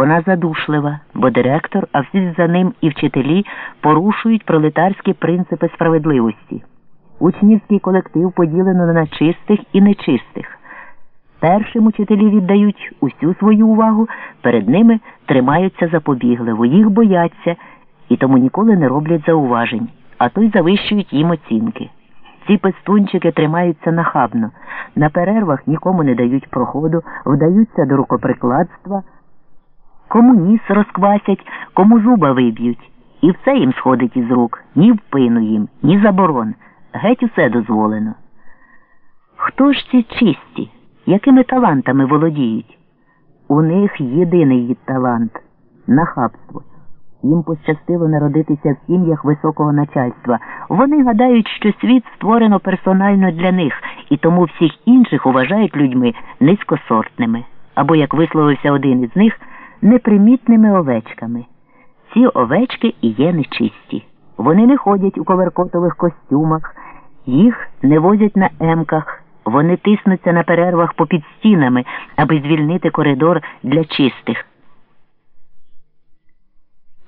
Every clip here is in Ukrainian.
Вона задушлива, бо директор, а всі за ним і вчителі порушують пролетарські принципи справедливості. Учнівський колектив поділено на чистих і нечистих. Першим учителі віддають усю свою увагу, перед ними тримаються запобігливо, їх бояться і тому ніколи не роблять зауважень, а то й завищують їм оцінки. Ці пестунчики тримаються нахабно, на перервах нікому не дають проходу, вдаються до рукоприкладства, кому ніс розквасять, кому зуба виб'ють. І все їм сходить із рук, ні впину їм, ні заборон. Геть усе дозволено. Хто ж ці чисті, якими талантами володіють? У них єдиний її талант нахабство. Їм пощастило народитися в сім'ях високого начальства. Вони гадають, що світ створено персонально для них, і тому всіх інших вважають людьми низькосортними, або, як висловився один із них, непримітними овечками. Ці овечки і є нечисті. Вони не ходять у коверкотових костюмах, їх не возять на емках, вони тиснуться на перервах попід стінами, аби звільнити коридор для чистих.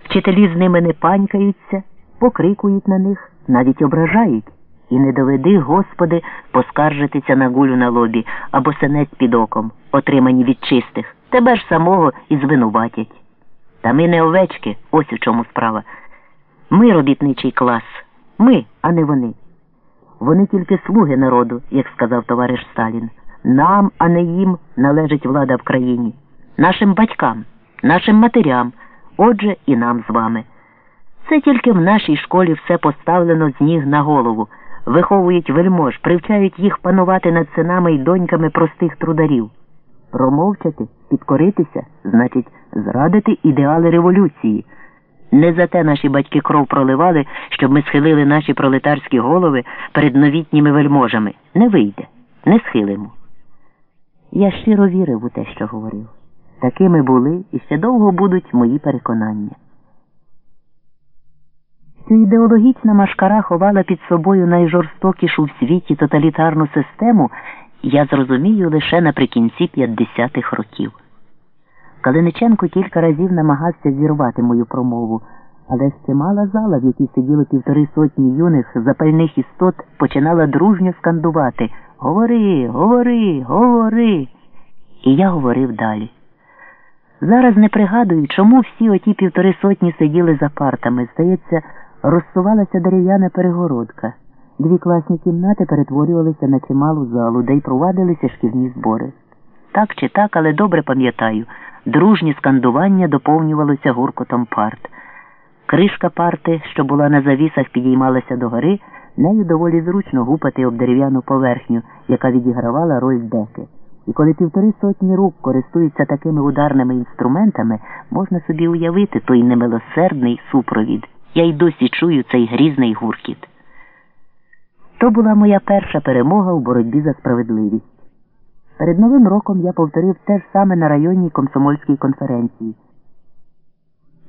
Вчителі з ними не панькаються, покрикують на них, навіть ображають. І не доведи, Господи, поскаржитися на гулю на лобі або сенець під оком, отримані від чистих. Тебе ж самого і звинуватять. Та ми не овечки, ось у чому справа. Ми робітничий клас. Ми, а не вони. Вони тільки слуги народу, як сказав товариш Сталін. Нам, а не їм, належить влада в країні, нашим батькам, нашим матерям, отже, і нам з вами. Це тільки в нашій школі все поставлено з ніг на голову, виховують вельмож, привчають їх панувати над синами й доньками простих трударів. Промовчати, підкоритися, значить, зрадити ідеали революції. Не за те наші батьки кров проливали, щоб ми схилили наші пролетарські голови перед новітніми вельможами. Не вийде, не схилимо. Я щиро вірив у те, що говорив. Такими були і ще довго будуть мої переконання. Цю ідеологічна машкара ховала під собою найжорстокішу в світі тоталітарну систему, я зрозумію лише наприкінці 50-х років. Калиниченко кілька разів намагався зірвати мою промову, але ще мала зала, в якій сиділо півтори сотні юних запальних істот, починала дружньо скандувати Говори, говори, говори. І я говорив далі. Зараз не пригадую, чому всі оті півтори сотні сиділи за партами. Здається, розсувалася дерев'яна перегородка. Дві класні кімнати перетворювалися на чималу залу, де й провадилися шкільні збори. Так чи так, але добре пам'ятаю, дружні скандування доповнювалося гуркотом парт. Кришка парти, що була на завісах, підіймалася догори, нею доволі зручно гупати об дерев'яну поверхню, яка відігравала роль деки. І коли півтори сотні рук користуються такими ударними інструментами, можна собі уявити той немилосердний супровід. Я й досі чую цей грізний гуркіт. То була моя перша перемога у боротьбі за справедливість. Перед Новим роком я повторив те ж саме на районній комсомольській конференції,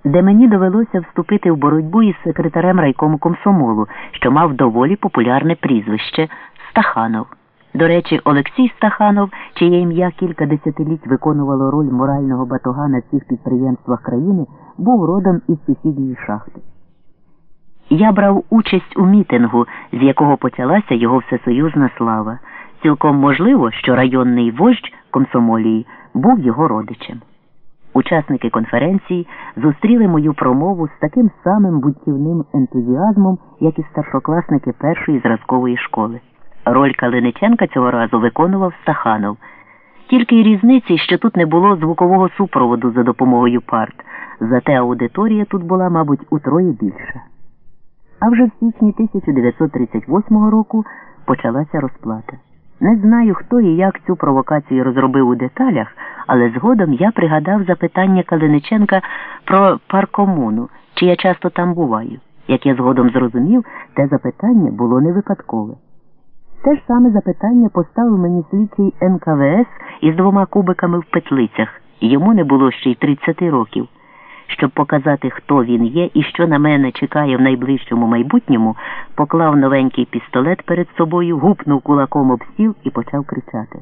де мені довелося вступити в боротьбу із секретарем райкому комсомолу, що мав доволі популярне прізвище Стаханов. До речі, Олексій Стаханов, чиє ім'я кілька десятиліть виконувало роль морального батога на всіх підприємствах країни, був родом із сусідньої шахти. Я брав участь у мітингу, з якого почалася його всесоюзна слава. Цілком можливо, що районний вождь комсомолії був його родичем. Учасники конференції зустріли мою промову з таким самим буттівним ентузіазмом, як і старшокласники першої зразкової школи. Роль Калиниченка цього разу виконував Стаханов. Тільки й різниці, що тут не було звукового супроводу за допомогою парт, зате аудиторія тут була, мабуть, утроє більша. А вже в січні 1938 року почалася розплата. Не знаю, хто і як цю провокацію розробив у деталях, але згодом я пригадав запитання Калиниченка про паркомуну, чи я часто там буваю. Як я згодом зрозумів, те запитання було не випадкове. Те ж саме запитання поставив мені слідчий НКВС із двома кубиками в петлицях, йому не було ще й 30 років. Щоб показати, хто він є і що на мене чекає в найближчому майбутньому, поклав новенький пістолет перед собою, гупнув кулаком об стіл і почав кричати.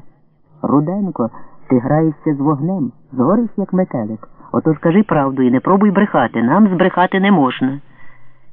Руденко, Ти граєшся з вогнем, згориш, як метелик. Отож кажи правду і не пробуй брехати. Нам збрехати не можна.